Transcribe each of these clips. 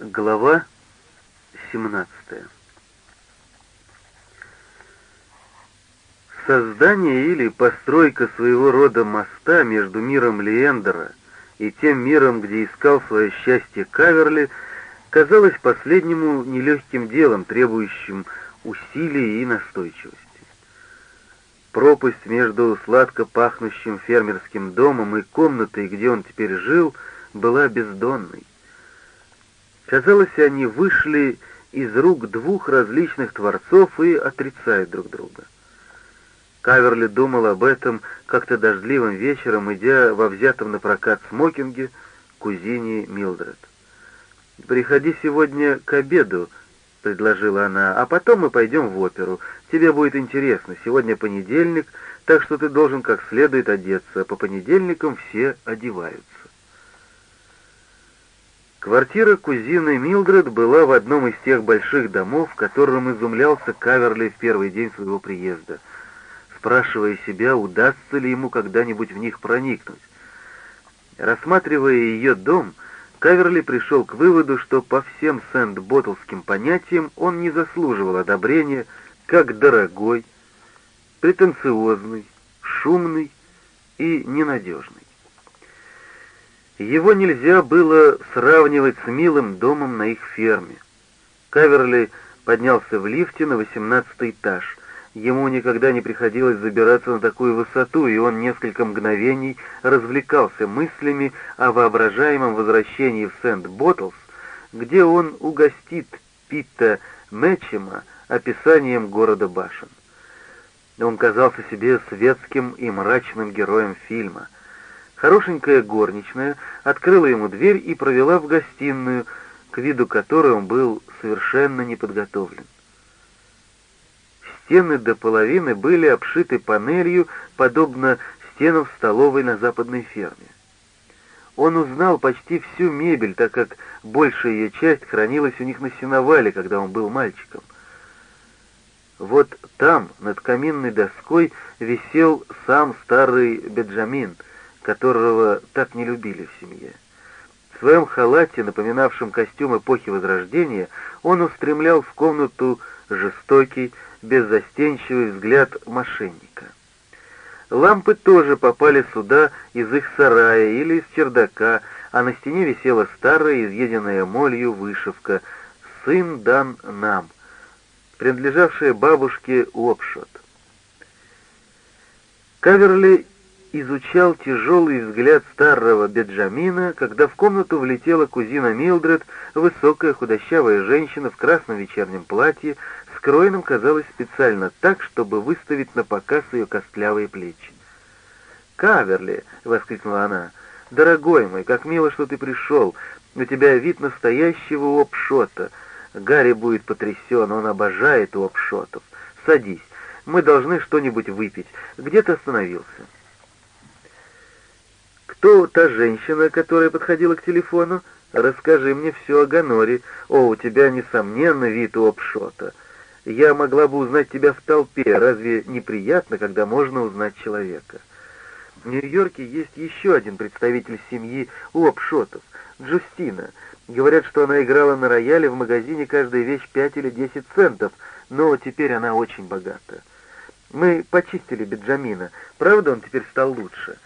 Глава 17 Создание или постройка своего рода моста между миром Леендера и тем миром, где искал свое счастье Каверли, казалось последнему нелегким делом, требующим усилий и настойчивости. Пропасть между сладко пахнущим фермерским домом и комнатой, где он теперь жил, была бездонной. Казалось, они вышли из рук двух различных творцов и отрицают друг друга. Каверли думал об этом как-то дождливым вечером, идя во взятом на прокат смокинге кузине Милдред. «Приходи сегодня к обеду», — предложила она, — «а потом мы пойдем в оперу. Тебе будет интересно. Сегодня понедельник, так что ты должен как следует одеться. По понедельникам все одеваются». Квартира кузины Милдред была в одном из тех больших домов, которым изумлялся Каверли в первый день своего приезда, спрашивая себя, удастся ли ему когда-нибудь в них проникнуть. Рассматривая ее дом, Каверли пришел к выводу, что по всем Сент-Боттлским понятиям он не заслуживал одобрения как дорогой, претенциозный, шумный и ненадежный. Его нельзя было сравнивать с милым домом на их ферме. Каверли поднялся в лифте на восемнадцатый этаж. Ему никогда не приходилось забираться на такую высоту, и он несколько мгновений развлекался мыслями о воображаемом возвращении в Сент-Боттлс, где он угостит Питта Мэтчема описанием города башен. Он казался себе светским и мрачным героем фильма — Хорошенькая горничная открыла ему дверь и провела в гостиную, к виду которой он был совершенно не подготовлен. Стены до половины были обшиты панелью, подобно стенам столовой на западной ферме. Он узнал почти всю мебель, так как большая ее часть хранилась у них на сеновале, когда он был мальчиком. Вот там, над каминной доской, висел сам старый Беджамин — которого так не любили в семье. В своем халате, напоминавшем костюм эпохи Возрождения, он устремлял в комнату жестокий, беззастенчивый взгляд мошенника. Лампы тоже попали сюда из их сарая или из чердака, а на стене висела старая, изъеденная молью вышивка «Сын дан нам», принадлежавшая бабушке Уопшот. Каверли изучал тяжелый взгляд старого Беджамина, когда в комнату влетела кузина Милдред, высокая худощавая женщина в красном вечернем платье, скроенном, казалось, специально так, чтобы выставить на показ ее костлявые плечи. «Каверли!» — воскликнула она. «Дорогой мой, как мило, что ты пришел! У тебя вид настоящего опшота. Гарри будет потрясен, он обожает опшотов. Садись, мы должны что-нибудь выпить. Где ты остановился?» Кто та женщина, которая подходила к телефону? Расскажи мне все о Ганоре. О, у тебя, несомненно, вид у обшота. Я могла бы узнать тебя в толпе. Разве неприятно, когда можно узнать человека? В Нью-Йорке есть еще один представитель семьи Уопшотов, Джустина. Говорят, что она играла на рояле в магазине каждая вещь пять или десять центов, но теперь она очень богата. Мы почистили Беджамина. Правда, он теперь стал лучше?»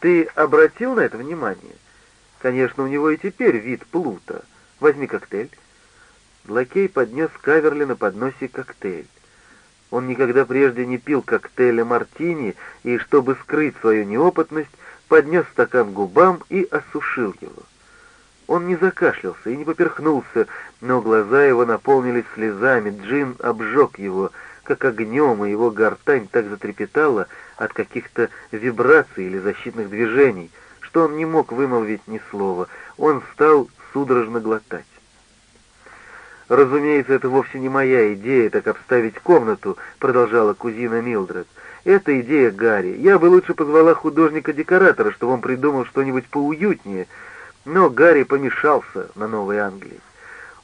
Ты обратил на это внимание? Конечно, у него и теперь вид плута. Возьми коктейль. Лакей поднес Каверли на подносе коктейль. Он никогда прежде не пил коктейля мартини и, чтобы скрыть свою неопытность, поднес стакан губам и осушил его. Он не закашлялся и не поперхнулся, но глаза его наполнились слезами, джин обжег его, как огнем, и его гортань так затрепетала, от каких-то вибраций или защитных движений, что он не мог вымолвить ни слова. Он стал судорожно глотать. «Разумеется, это вовсе не моя идея так обставить комнату», — продолжала кузина Милдред. «Это идея Гарри. Я бы лучше позвала художника-декоратора, чтобы он придумал что-нибудь поуютнее, но Гарри помешался на Новой Англии.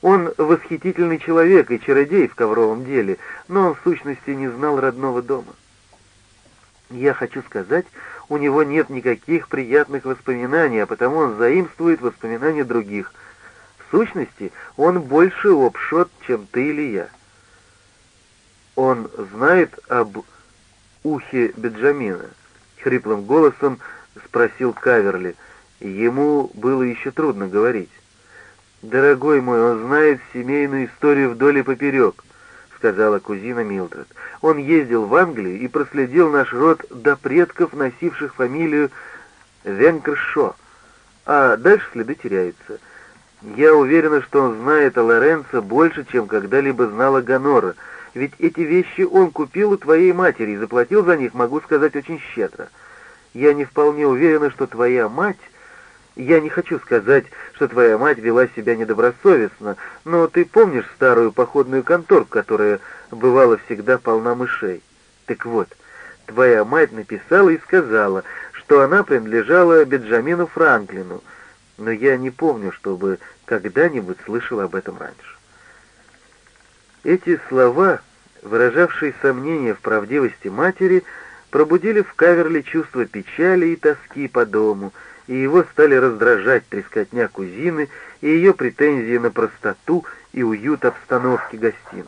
Он восхитительный человек и чародей в ковровом деле, но он в сущности не знал родного дома. Я хочу сказать, у него нет никаких приятных воспоминаний, а потому он заимствует воспоминания других. В сущности, он больше обшот, чем ты или я. Он знает об ухе Бенджамина? Хриплым голосом спросил Каверли. Ему было еще трудно говорить. «Дорогой мой, он знает семейную историю вдоль и поперек», — сказала кузина Милдред. «Он ездил в Англию и проследил наш род до предков, носивших фамилию Венкершо, а дальше следы теряются. Я уверена, что он знает о Лоренцо больше, чем когда-либо знала Гонора, ведь эти вещи он купил у твоей матери и заплатил за них, могу сказать, очень щедро. Я не вполне уверена, что твоя мать я не хочу сказать, что твоя мать вела себя недобросовестно, но ты помнишь старую походную конторку, которая бывала всегда полна мышей? Так вот, твоя мать написала и сказала, что она принадлежала Бенджамину Франклину, но я не помню, чтобы когда-нибудь слышал об этом раньше. Эти слова, выражавшие сомнение в правдивости матери, пробудили в Каверли чувство печали и тоски по дому — и его стали раздражать трескотня кузины и ее претензии на простоту и уют обстановки гостиной.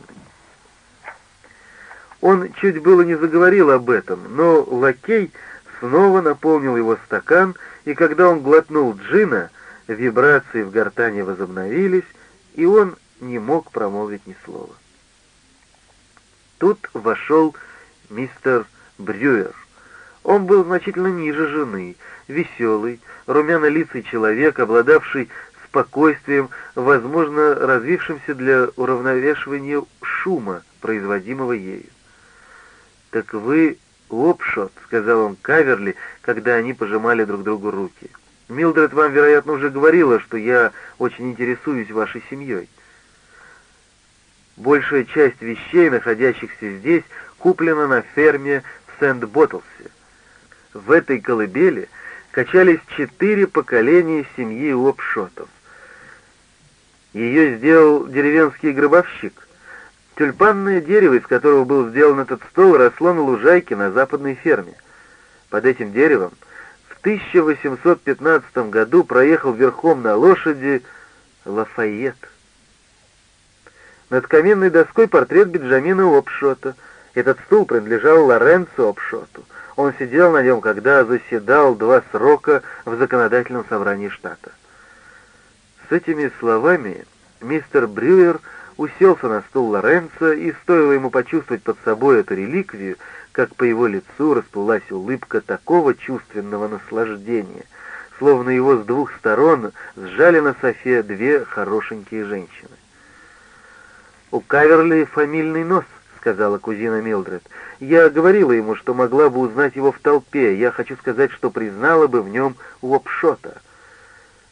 Он чуть было не заговорил об этом, но лакей снова наполнил его стакан, и когда он глотнул джина, вибрации в гортане возобновились, и он не мог промолвить ни слова. Тут вошел мистер Брюер. Он был значительно ниже жены, веселый, румяно-лицый человек, обладавший спокойствием, возможно, развившимся для уравновешивания шума, производимого ею. «Так вы Лопшот», — сказал он Каверли, когда они пожимали друг другу руки. «Милдред вам, вероятно, уже говорила, что я очень интересуюсь вашей семьей. Большая часть вещей, находящихся здесь, куплена на ферме в Сент-Боттлсе. В этой колыбели качались четыре поколения семьи Лопшотов. Ее сделал деревенский гробовщик. Тюльпанное дерево, из которого был сделан этот стол, росло на лужайке на западной ферме. Под этим деревом в 1815 году проехал верхом на лошади Лафайет. Над каменной доской портрет Бенджамина Опшота. Этот стул принадлежал Лоренцо Опшоту. Он сидел на нем, когда заседал два срока в законодательном собрании штата. С этими словами мистер Брюер уселся на стул Лоренца, и стоило ему почувствовать под собой эту реликвию, как по его лицу расплылась улыбка такого чувственного наслаждения, словно его с двух сторон сжали на софе две хорошенькие женщины. У Каверли фамильный нос, сказала кузина Милдред. «Я говорила ему, что могла бы узнать его в толпе. Я хочу сказать, что признала бы в нем Уопшота.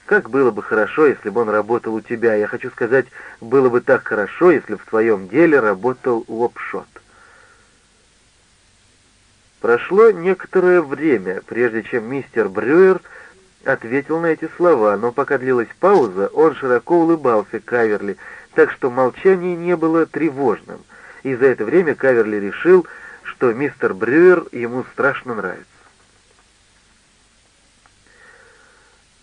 Как было бы хорошо, если бы он работал у тебя. Я хочу сказать, было бы так хорошо, если в твоем деле работал Уопшот». Прошло некоторое время, прежде чем мистер Брюер ответил на эти слова, но пока длилась пауза, он широко улыбался Каверли, так что молчание не было тревожным — и за это время Каверли решил, что мистер Брюер ему страшно нравится.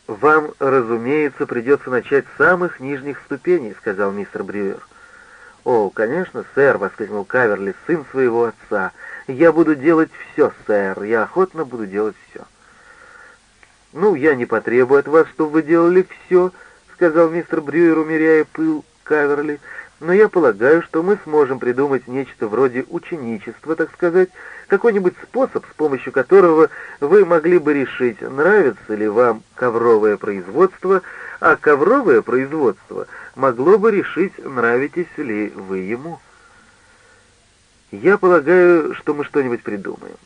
«Вам, разумеется, придется начать с самых нижних ступеней», — сказал мистер Брюер. «О, конечно, сэр», — воскликнул Каверли, сын своего отца. «Я буду делать все, сэр, я охотно буду делать все». «Ну, я не потребую от вас, чтобы вы делали все», — сказал мистер Брюер, умеряя пыл Каверли но я полагаю, что мы сможем придумать нечто вроде ученичества, так сказать, какой-нибудь способ, с помощью которого вы могли бы решить, нравится ли вам ковровое производство, а ковровое производство могло бы решить, нравитесь ли вы ему. Я полагаю, что мы что-нибудь придумаем.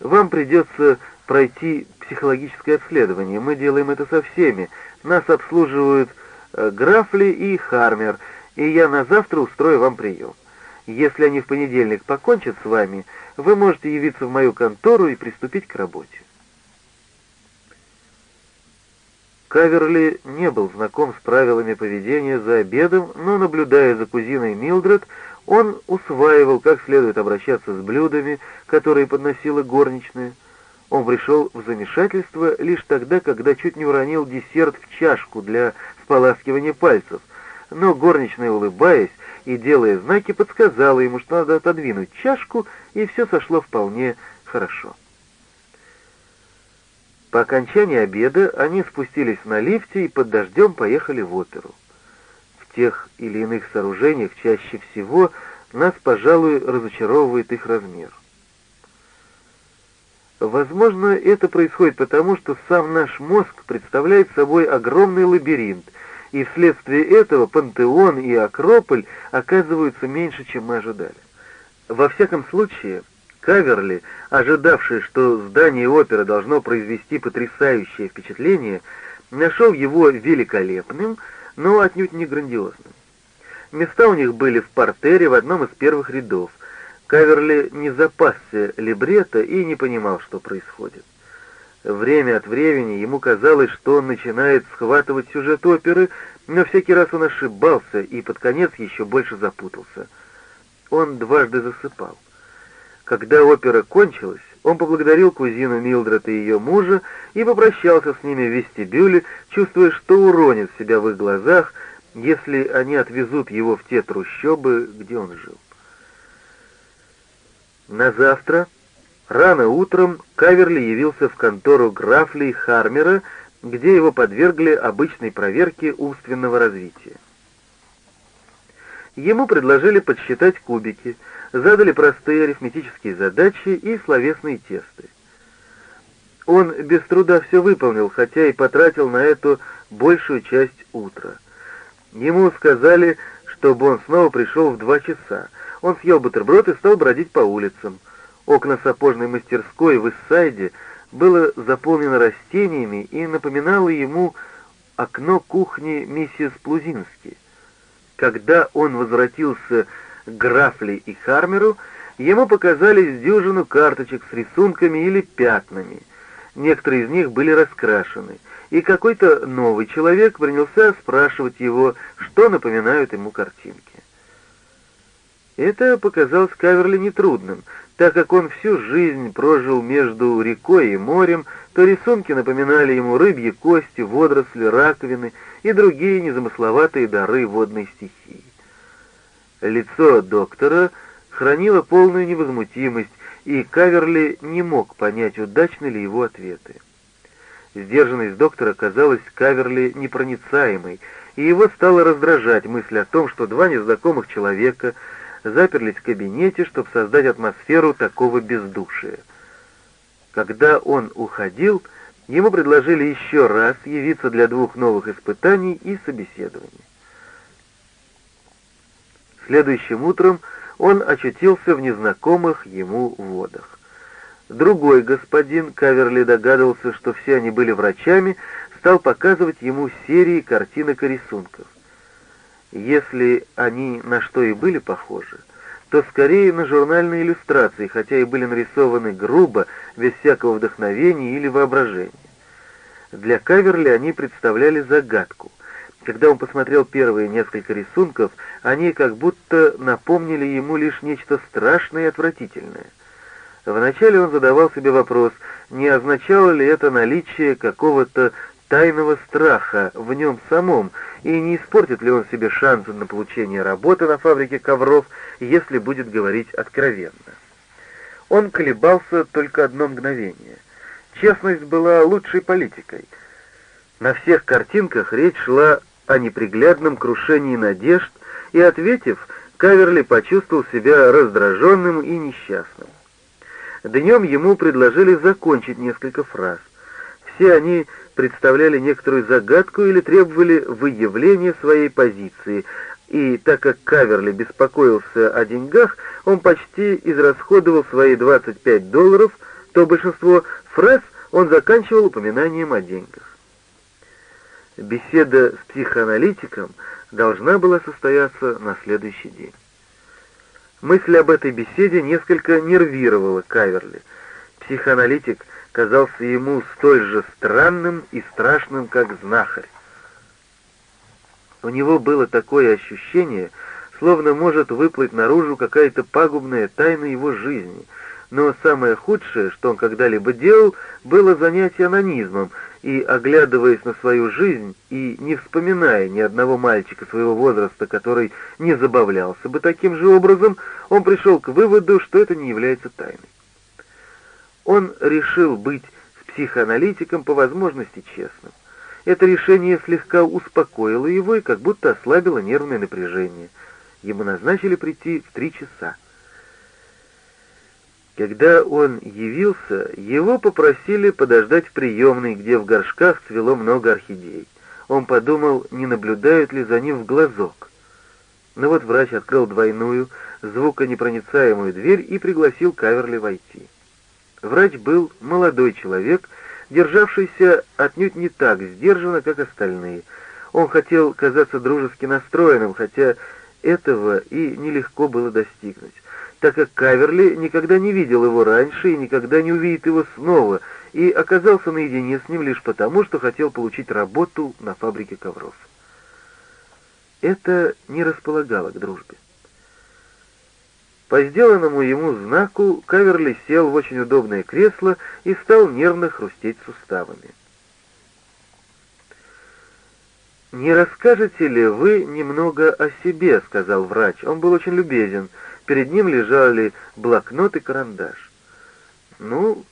Вам придется пройти психологическое обследование. Мы делаем это со всеми. Нас обслуживают э, Графли и Хармер — и я на завтра устрою вам прием. Если они в понедельник покончат с вами, вы можете явиться в мою контору и приступить к работе. Каверли не был знаком с правилами поведения за обедом, но, наблюдая за кузиной Милдред, он усваивал, как следует обращаться с блюдами, которые подносила горничная. Он пришел в замешательство лишь тогда, когда чуть не уронил десерт в чашку для споласкивания пальцев, но горничная, улыбаясь и делая знаки, подсказала ему, что надо отодвинуть чашку, и все сошло вполне хорошо. По окончании обеда они спустились на лифте и под дождем поехали в оперу. В тех или иных сооружениях чаще всего нас, пожалуй, разочаровывает их размер. Возможно, это происходит потому, что сам наш мозг представляет собой огромный лабиринт, и вследствие этого пантеон и акрополь оказываются меньше, чем мы ожидали. Во всяком случае, Каверли, ожидавший, что здание оперы должно произвести потрясающее впечатление, нашел его великолепным, но отнюдь не грандиозным. Места у них были в портере в одном из первых рядов. Каверли не запасся либретто и не понимал, что происходит. Время от времени ему казалось, что он начинает схватывать сюжет оперы, но всякий раз он ошибался и под конец еще больше запутался. Он дважды засыпал. Когда опера кончилась, он поблагодарил кузину Милдред и ее мужа и попрощался с ними в вестибюле, чувствуя, что уронит себя в их глазах, если они отвезут его в те трущобы, где он жил. На завтра, рано утром, Каверли явился в контору Графли Хармера, где его подвергли обычной проверке умственного развития. Ему предложили подсчитать кубики — задали простые арифметические задачи и словесные тесты. Он без труда все выполнил, хотя и потратил на это большую часть утра. Ему сказали, чтобы он снова пришел в два часа. Он съел бутерброд и стал бродить по улицам. Окна сапожной мастерской в Иссайде было заполнено растениями и напоминало ему окно кухни миссис Плузински. Когда он возвратился Графли и Хармеру, ему показались дюжину карточек с рисунками или пятнами. Некоторые из них были раскрашены, и какой-то новый человек принялся спрашивать его, что напоминают ему картинки. Это показалось Каверли нетрудным, так как он всю жизнь прожил между рекой и морем, то рисунки напоминали ему рыбьи кости, водоросли, раковины и другие незамысловатые дары водной стихии. Лицо доктора хранило полную невозмутимость, и Каверли не мог понять, удачны ли его ответы. Сдержанность доктора казалась Каверли непроницаемой, и его стало раздражать мысль о том, что два незнакомых человека заперлись в кабинете, чтобы создать атмосферу такого бездушия. Когда он уходил, ему предложили еще раз явиться для двух новых испытаний и собеседований. Следующим утром он очутился в незнакомых ему водах. Другой господин, Каверли догадывался, что все они были врачами, стал показывать ему серии картинок и рисунков. Если они на что и были похожи, то скорее на журнальные иллюстрации, хотя и были нарисованы грубо, без всякого вдохновения или воображения. Для Каверли они представляли загадку. Когда он посмотрел первые несколько рисунков, они как будто напомнили ему лишь нечто страшное и отвратительное. Вначале он задавал себе вопрос, не означало ли это наличие какого-то тайного страха в нем самом, и не испортит ли он себе шансы на получение работы на фабрике ковров, если будет говорить откровенно. Он колебался только одно мгновение. Честность была лучшей политикой. На всех картинках речь шла о неприглядном крушении надежд, и, ответив, Каверли почувствовал себя раздраженным и несчастным. Днем ему предложили закончить несколько фраз. Все они представляли некоторую загадку или требовали выявления своей позиции, и так как Каверли беспокоился о деньгах, он почти израсходовал свои 25 долларов, то большинство фраз он заканчивал упоминанием о деньгах. Беседа с психоаналитиком должна была состояться на следующий день. Мысль об этой беседе несколько нервировала Каверли. Психоаналитик казался ему столь же странным и страшным, как знахарь. У него было такое ощущение, словно может выплыть наружу какая-то пагубная тайна его жизни, но самое худшее, что он когда-либо делал, было занятие анонизмом, и, оглядываясь на свою жизнь и не вспоминая ни одного мальчика своего возраста, который не забавлялся бы таким же образом, он пришел к выводу, что это не является тайной. Он решил быть с психоаналитиком по возможности честным. Это решение слегка успокоило его и как будто ослабило нервное напряжение. Ему назначили прийти в три часа. Когда он явился, его попросили подождать в приемной, где в горшках цвело много орхидей. Он подумал, не наблюдают ли за ним в глазок. Но вот врач открыл двойную, звуконепроницаемую дверь и пригласил Каверли войти. Врач был молодой человек, державшийся отнюдь не так сдержанно, как остальные. Он хотел казаться дружески настроенным, хотя этого и нелегко было достигнуть так как Каверли никогда не видел его раньше и никогда не увидит его снова, и оказался наедине с ним лишь потому, что хотел получить работу на фабрике ковров. Это не располагало к дружбе. По сделанному ему знаку Каверли сел в очень удобное кресло и стал нервно хрустеть суставами. «Не расскажете ли вы немного о себе?» — сказал врач. Он был очень любезен — Перед ним лежали блокнот и карандаш. «Ну,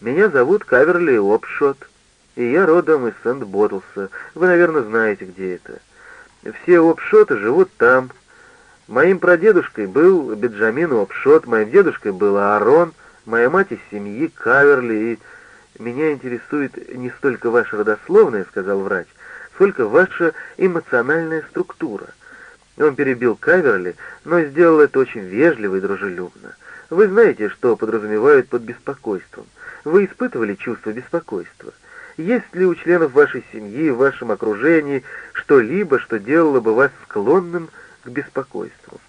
меня зовут Каверли Опшот, и я родом из Сент-Боттлса. Вы, наверное, знаете, где это. Все Опшоты живут там. Моим прадедушкой был Бенджамин Опшот, моим дедушкой был Аарон, моя мать из семьи Каверли, и меня интересует не столько ваша родословная, — сказал врач, — сколько ваша эмоциональная структура. Он перебил Каверли, но сделал это очень вежливо и дружелюбно. Вы знаете, что подразумевают под беспокойством. Вы испытывали чувство беспокойства. Есть ли у членов вашей семьи, в вашем окружении что-либо, что делало бы вас склонным к беспокойству?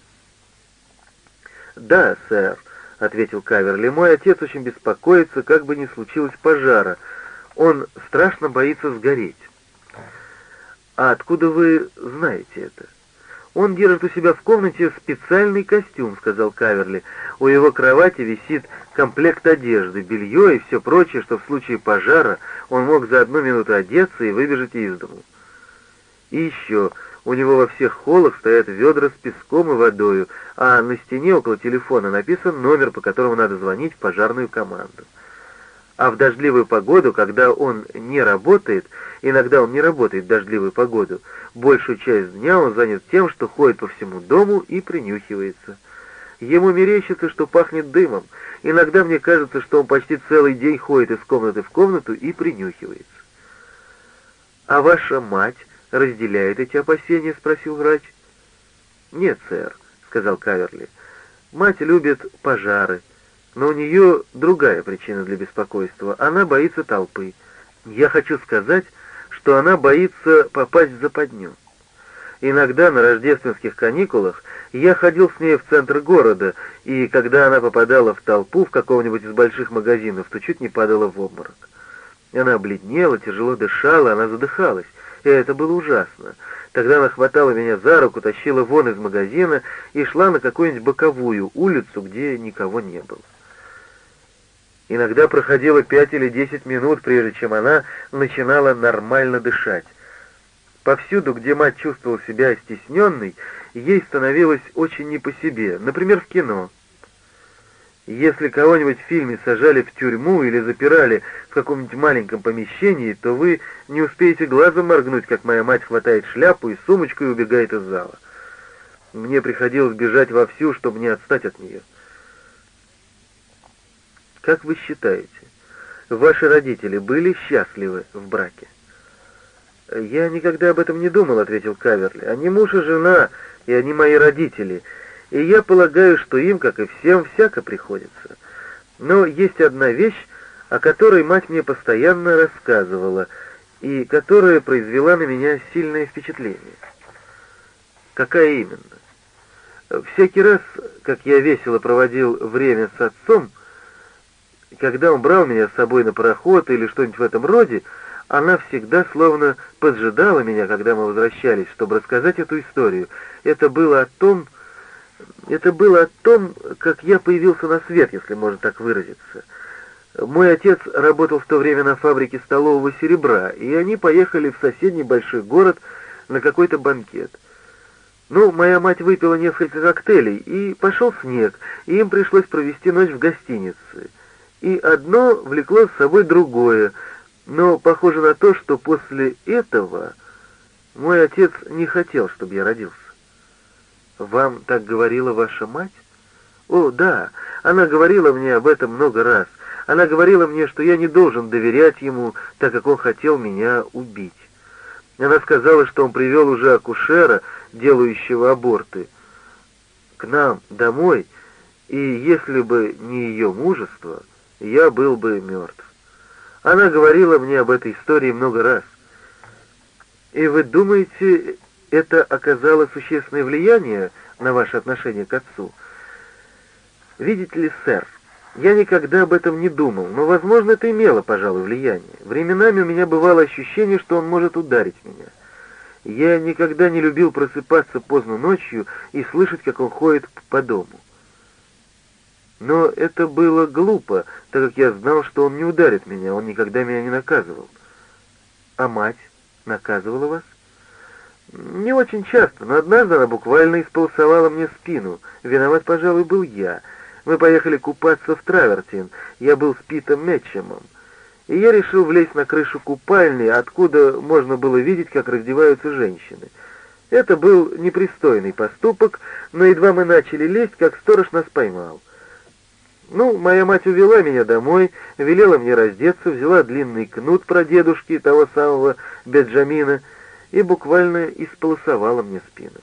«Да, сэр», — ответил Каверли, — «мой отец очень беспокоится, как бы ни случилось пожара. Он страшно боится сгореть». «А откуда вы знаете это?» «Он держит у себя в комнате специальный костюм», — сказал Каверли. «У его кровати висит комплект одежды, белье и все прочее, что в случае пожара он мог за одну минуту одеться и выбежать из дому. И еще, у него во всех холлах стоят ведра с песком и водою, а на стене около телефона написан номер, по которому надо звонить в пожарную команду. А в дождливую погоду, когда он не работает, иногда он не работает в дождливую погоду, большую часть дня он занят тем, что ходит по всему дому и принюхивается. Ему мерещится, что пахнет дымом. Иногда мне кажется, что он почти целый день ходит из комнаты в комнату и принюхивается. «А ваша мать разделяет эти опасения?» — спросил врач. «Нет, сэр», — сказал Каверли. «Мать любит пожары, но у нее другая причина для беспокойства. Она боится толпы. Я хочу сказать, что она боится попасть в западню. Иногда на рождественских каникулах я ходил с ней в центр города, и когда она попадала в толпу в каком-нибудь из больших магазинов, то чуть не падала в обморок. Она бледнела, тяжело дышала, она задыхалась, и это было ужасно. Тогда она хватала меня за руку, тащила вон из магазина и шла на какую-нибудь боковую улицу, где никого не было. Иногда проходило пять или десять минут, прежде чем она начинала нормально дышать. Повсюду, где мать чувствовала себя стесненной, ей становилось очень не по себе, например, в кино. Если кого-нибудь в фильме сажали в тюрьму или запирали в каком-нибудь маленьком помещении, то вы не успеете глазом моргнуть, как моя мать хватает шляпу и сумочку и убегает из зала. Мне приходилось бежать вовсю, чтобы не отстать от нее. Как вы считаете, ваши родители были счастливы в браке? «Я никогда об этом не думал», — ответил Каверли. «Они муж и жена, и они мои родители, и я полагаю, что им, как и всем, всяко приходится. Но есть одна вещь, о которой мать мне постоянно рассказывала, и которая произвела на меня сильное впечатление. Какая именно? Всякий раз, как я весело проводил время с отцом, — когда он брал меня с собой на пароход или что-нибудь в этом роде, она всегда словно поджидала меня, когда мы возвращались, чтобы рассказать эту историю. Это было о том, Это было о том, как я появился на свет, если можно так выразиться. Мой отец работал в то время на фабрике столового серебра, и они поехали в соседний большой город на какой-то банкет. Ну, моя мать выпила несколько коктейлей, и пошел снег, и им пришлось провести ночь в гостинице. И одно влекло с собой другое, но похоже на то, что после этого мой отец не хотел, чтобы я родился. «Вам так говорила ваша мать?» «О, да, она говорила мне об этом много раз. Она говорила мне, что я не должен доверять ему, так как он хотел меня убить. Она сказала, что он привел уже акушера, делающего аборты, к нам домой, и если бы не ее мужество, я был бы мертв. Она говорила мне об этой истории много раз. И вы думаете, это оказало существенное влияние на ваше отношение к отцу? Видите ли, сэр, я никогда об этом не думал, но, возможно, это имело, пожалуй, влияние. Временами у меня бывало ощущение, что он может ударить меня. Я никогда не любил просыпаться поздно ночью и слышать, как он ходит по дому. Но это было глупо, так как я знал, что он не ударит меня, он никогда меня не наказывал. А мать наказывала вас? Не очень часто, но однажды она буквально исполосовала мне спину. Виноват, пожалуй, был я — мы поехали купаться в Травертин. Я был с Питом Мэтчемом. И я решил влезть на крышу купальни, откуда можно было видеть, как раздеваются женщины. Это был непристойный поступок, но едва мы начали лезть, как сторож нас поймал. Ну, моя мать увела меня домой, велела мне раздеться, взяла длинный кнут про дедушки того самого Беджамина и буквально исполосовала мне спину.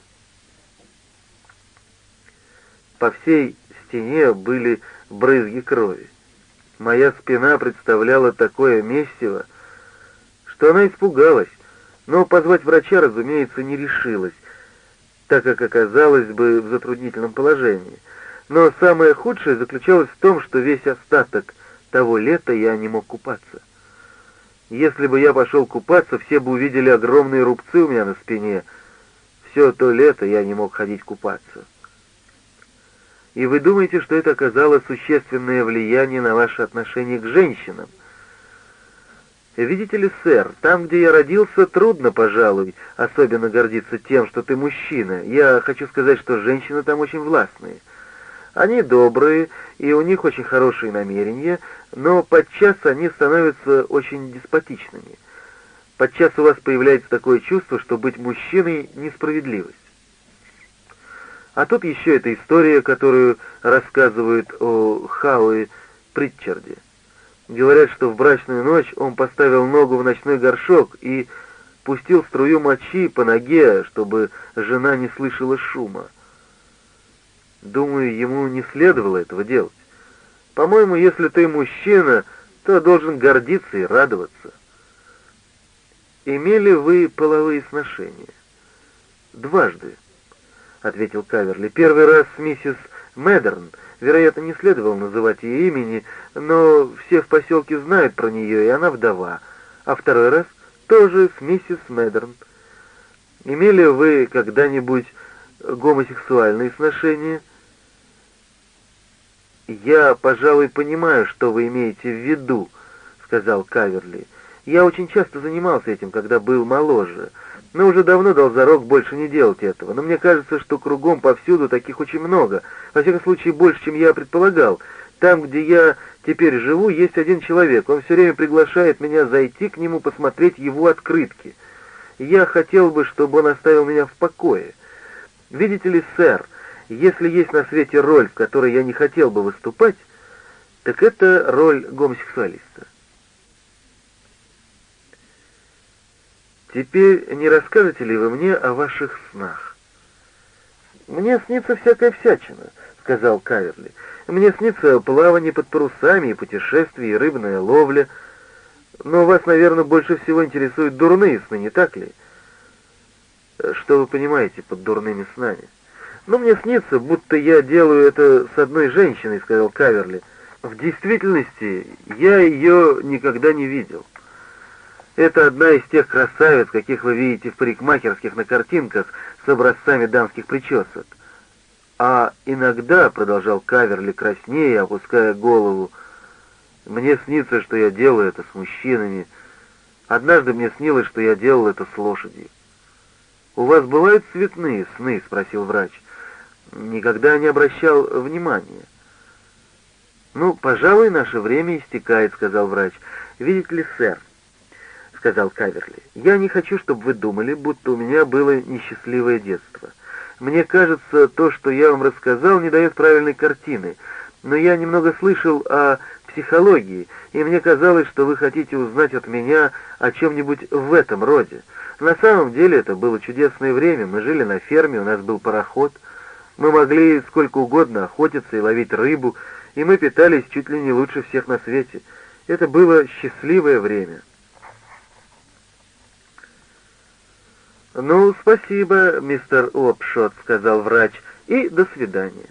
По всей стене были брызги крови. Моя спина представляла такое месиво, что она испугалась, но позвать врача, разумеется, не решилась, так как оказалась бы в затруднительном положении. Но самое худшее заключалось в том, что весь остаток того лета я не мог купаться. Если бы я пошел купаться, все бы увидели огромные рубцы у меня на спине. Все то лето я не мог ходить купаться и вы думаете, что это оказало существенное влияние на ваше отношение к женщинам. Видите ли, сэр, там, где я родился, трудно, пожалуй, особенно гордиться тем, что ты мужчина. Я хочу сказать, что женщины там очень властные. Они добрые, и у них очень хорошие намерения, но подчас они становятся очень деспотичными. Подчас у вас появляется такое чувство, что быть мужчиной — несправедливость. А тут еще эта история, которую рассказывают о Хауи Притчарде. Говорят, что в брачную ночь он поставил ногу в ночной горшок и пустил струю мочи по ноге, чтобы жена не слышала шума. Думаю, ему не следовало этого делать. По-моему, если ты мужчина, то должен гордиться и радоваться. Имели вы половые сношения? Дважды. — ответил Каверли. «Первый раз с миссис Медерн. Вероятно, не следовало называть ее имени, но все в поселке знают про нее, и она вдова. А второй раз тоже с миссис Медерн. Имели вы когда-нибудь гомосексуальные сношения?» «Я, пожалуй, понимаю, что вы имеете в виду», — сказал Каверли. «Я очень часто занимался этим, когда был моложе» но уже давно дал зарок больше не делать этого. Но мне кажется, что кругом повсюду таких очень много. Во всяком случае, больше, чем я предполагал. Там, где я теперь живу, есть один человек. Он все время приглашает меня зайти к нему посмотреть его открытки. Я хотел бы, чтобы он оставил меня в покое. Видите ли, сэр, если есть на свете роль, в которой я не хотел бы выступать, так это роль гомосексуалиста. Теперь не расскажете ли вы мне о ваших снах? Мне снится всякая всячина, сказал Каверли. Мне снится плавание под парусами и путешествия, и рыбная ловля. Но вас, наверное, больше всего интересуют дурные сны, не так ли? Что вы понимаете под дурными снами? Ну, мне снится, будто я делаю это с одной женщиной, сказал Каверли. В действительности я ее никогда не видел. Это одна из тех красавиц, каких вы видите в парикмахерских на картинках с образцами дамских причесок. А иногда, — продолжал Каверли краснее, опуская голову, — мне снится, что я делаю это с мужчинами. Однажды мне снилось, что я делал это с лошадью. «У вас бывают цветные сны?» — спросил врач. «Никогда не обращал внимания». «Ну, пожалуй, наше время истекает», — сказал врач. «Видите ли, сэр, — сказал Каверли. «Я не хочу, чтобы вы думали, будто у меня было несчастливое детство. Мне кажется, то, что я вам рассказал, не дает правильной картины, но я немного слышал о психологии, и мне казалось, что вы хотите узнать от меня о чем-нибудь в этом роде. На самом деле это было чудесное время, мы жили на ферме, у нас был пароход, мы могли сколько угодно охотиться и ловить рыбу, и мы питались чуть ли не лучше всех на свете. Это было счастливое время». «Ну, спасибо, мистер Лопшот», — сказал врач, — «и до свидания».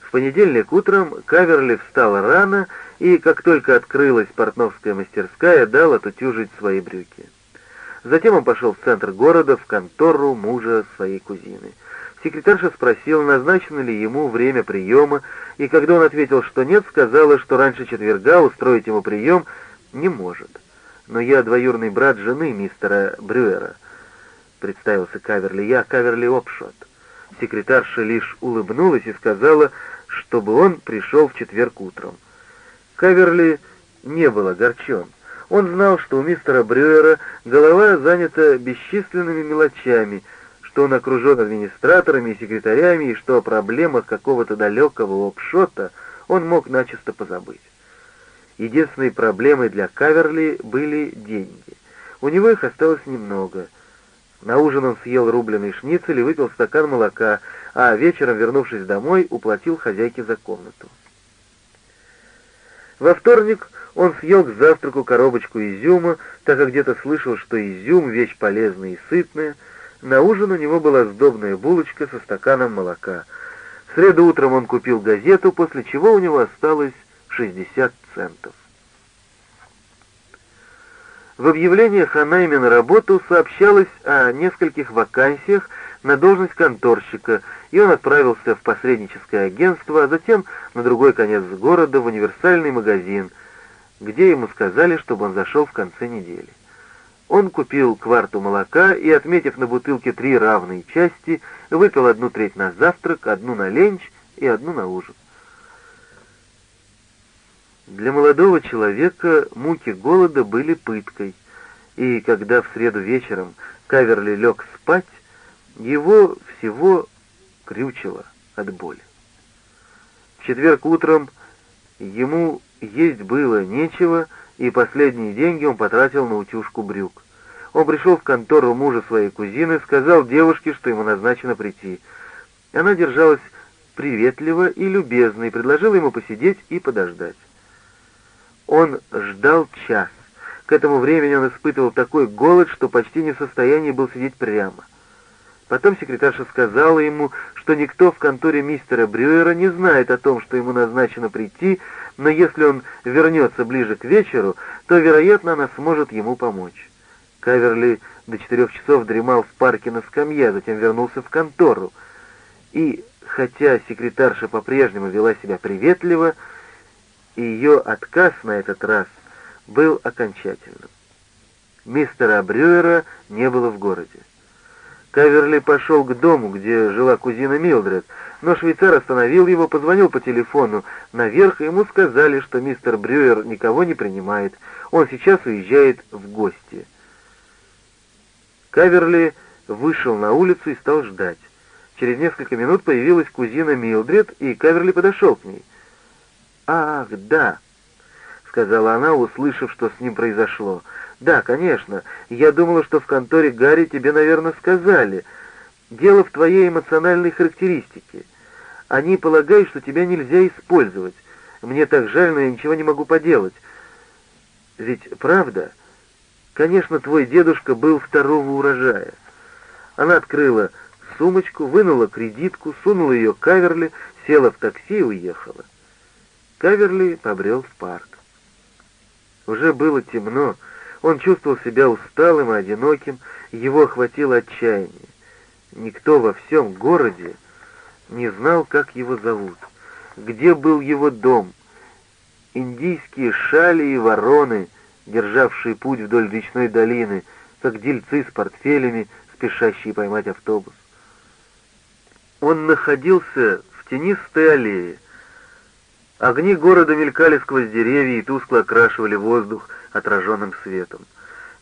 В понедельник утром Каверли встал рано и, как только открылась портновская мастерская, дал отутюжить свои брюки. Затем он пошел в центр города, в контору мужа своей кузины. Секретарша спросила, назначено ли ему время приема, и когда он ответил, что нет, сказала, что раньше четверга устроить ему прием не может. «Но я двоюрный брат жены мистера Брюера», представился Каверли. «Я Каверли Опшот». Секретарша лишь улыбнулась и сказала, чтобы он пришел в четверг утром. Каверли не был огорчен. Он знал, что у мистера Брюера голова занята бесчисленными мелочами, что он окружен администраторами и секретарями, и что о проблемах какого-то далекого опшота он мог начисто позабыть. Единственной проблемой для Каверли были деньги. У него их осталось немного — на ужин он съел рубленый шницель и выпил стакан молока, а вечером, вернувшись домой, уплатил хозяйке за комнату. Во вторник он съел к завтраку коробочку изюма, так как где-то слышал, что изюм — вещь полезная и сытная. На ужин у него была сдобная булочка со стаканом молока. В среду утром он купил газету, после чего у него осталось 60 центов. В объявлениях о найме на работу сообщалось о нескольких вакансиях на должность конторщика, и он отправился в посредническое агентство, а затем на другой конец города в универсальный магазин, где ему сказали, чтобы он зашел в конце недели. Он купил кварту молока и, отметив на бутылке три равные части, выпил одну треть на завтрак, одну на ленч и одну на ужин. Для молодого человека муки голода были пыткой, и когда в среду вечером Каверли лег спать, его всего крючило от боли. В четверг утром ему есть было нечего, и последние деньги он потратил на утюжку брюк. Он пришел в контору мужа своей кузины, сказал девушке, что ему назначено прийти. Она держалась приветливо и любезно и предложила ему посидеть и подождать. Он ждал час. К этому времени он испытывал такой голод, что почти не в состоянии был сидеть прямо. Потом секретарша сказала ему, что никто в конторе мистера Брюера не знает о том, что ему назначено прийти, но если он вернется ближе к вечеру, то, вероятно, она сможет ему помочь. Каверли до четырех часов дремал в парке на скамье, затем вернулся в контору. И, хотя секретарша по-прежнему вела себя приветливо, ее отказ на этот раз был окончательным. Мистера Брюера не было в городе. Каверли пошел к дому, где жила кузина Милдред, но швейцар остановил его, позвонил по телефону наверх, и ему сказали, что мистер Брюер никого не принимает, он сейчас уезжает в гости. Каверли вышел на улицу и стал ждать. Через несколько минут появилась кузина Милдред, и Каверли подошел к ней. «Ах, да!» — сказала она, услышав, что с ним произошло. «Да, конечно. Я думала, что в конторе Гарри тебе, наверное, сказали. Дело в твоей эмоциональной характеристике. Они полагают, что тебя нельзя использовать. Мне так жаль, но я ничего не могу поделать. Ведь правда? Конечно, твой дедушка был второго урожая». Она открыла сумочку, вынула кредитку, сунула ее Каверли, села в такси и уехала. Каверли побрел в парк. Уже было темно, он чувствовал себя усталым и одиноким, его охватило отчаяние. Никто во всем городе не знал, как его зовут, где был его дом. Индийские шали и вороны, державшие путь вдоль речной долины, как дельцы с портфелями, спешащие поймать автобус. Он находился в тенистой аллее. Огни города мелькали сквозь деревья и тускло окрашивали воздух отраженным светом.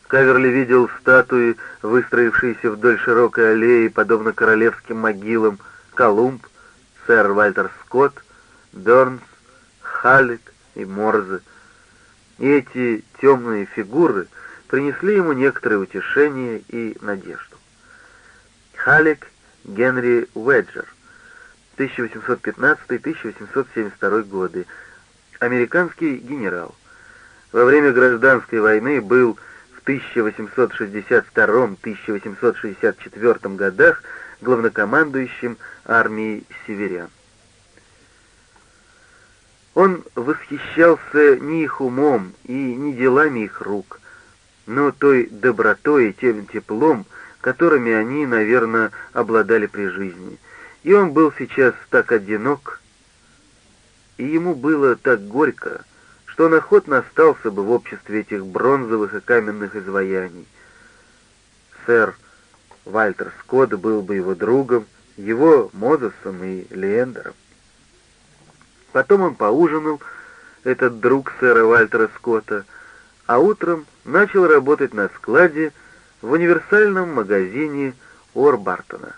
Каверли видел статуи, выстроившиеся вдоль широкой аллеи, подобно королевским могилам, Колумб, сэр Вальтер Скотт, Дорнс, Халлик и Морзе. И эти темные фигуры принесли ему некоторое утешение и надежду. Халлик Генри Уэджер, 1815-1872 годы, американский генерал. Во время гражданской войны был в 1862-1864 годах главнокомандующим армией северян. Он восхищался не их умом и не делами их рук, но той добротой и тем теплом, которыми они, наверное, обладали при жизни. И он был сейчас так одинок, и ему было так горько, что он охотно остался бы в обществе этих бронзовых и каменных изваяний. Сэр Вальтер Скотт был бы его другом, его Мозесом и Леендером. Потом он поужинал, этот друг сэра Вальтера Скотта, а утром начал работать на складе в универсальном магазине Орбартона.